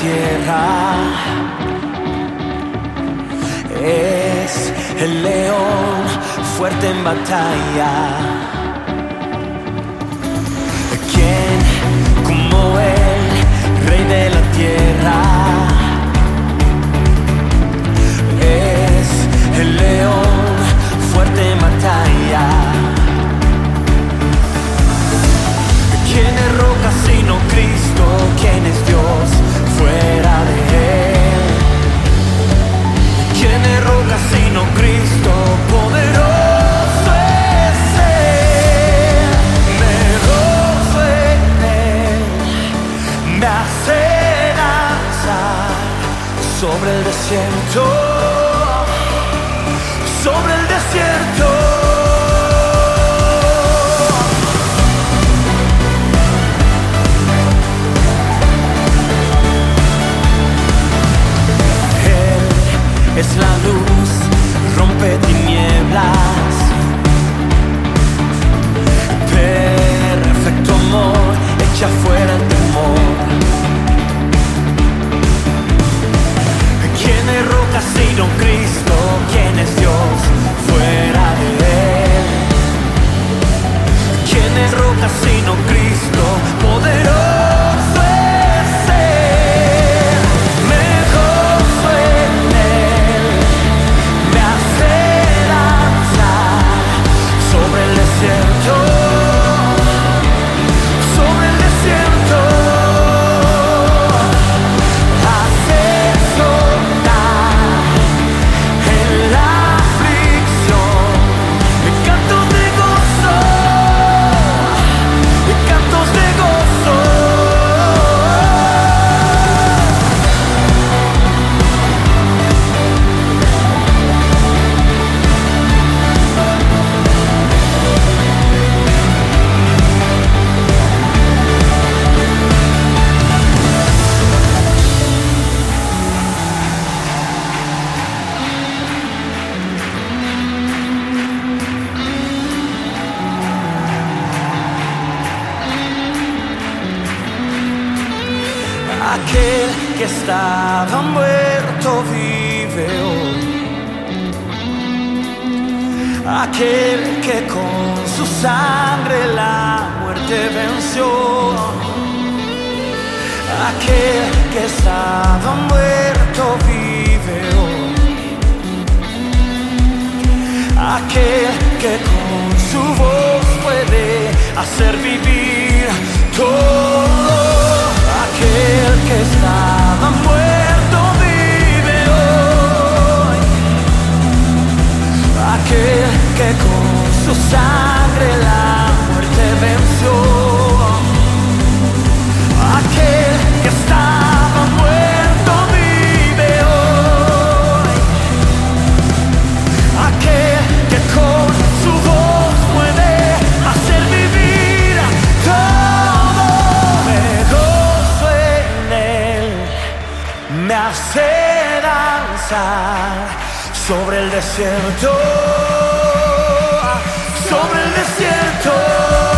tierra. Es el león fuerte en batalla. siento sobre el desierto. Él es la luz, rompe tinieblas. Aquel que estaba muerto vive hoy. Aquel que con su sangre la muerte venció. Aquel que estaba muerto vive hoy. Aquel que con su voz puede hacer vivir. sobre el desierto, ah, sobre el desierto.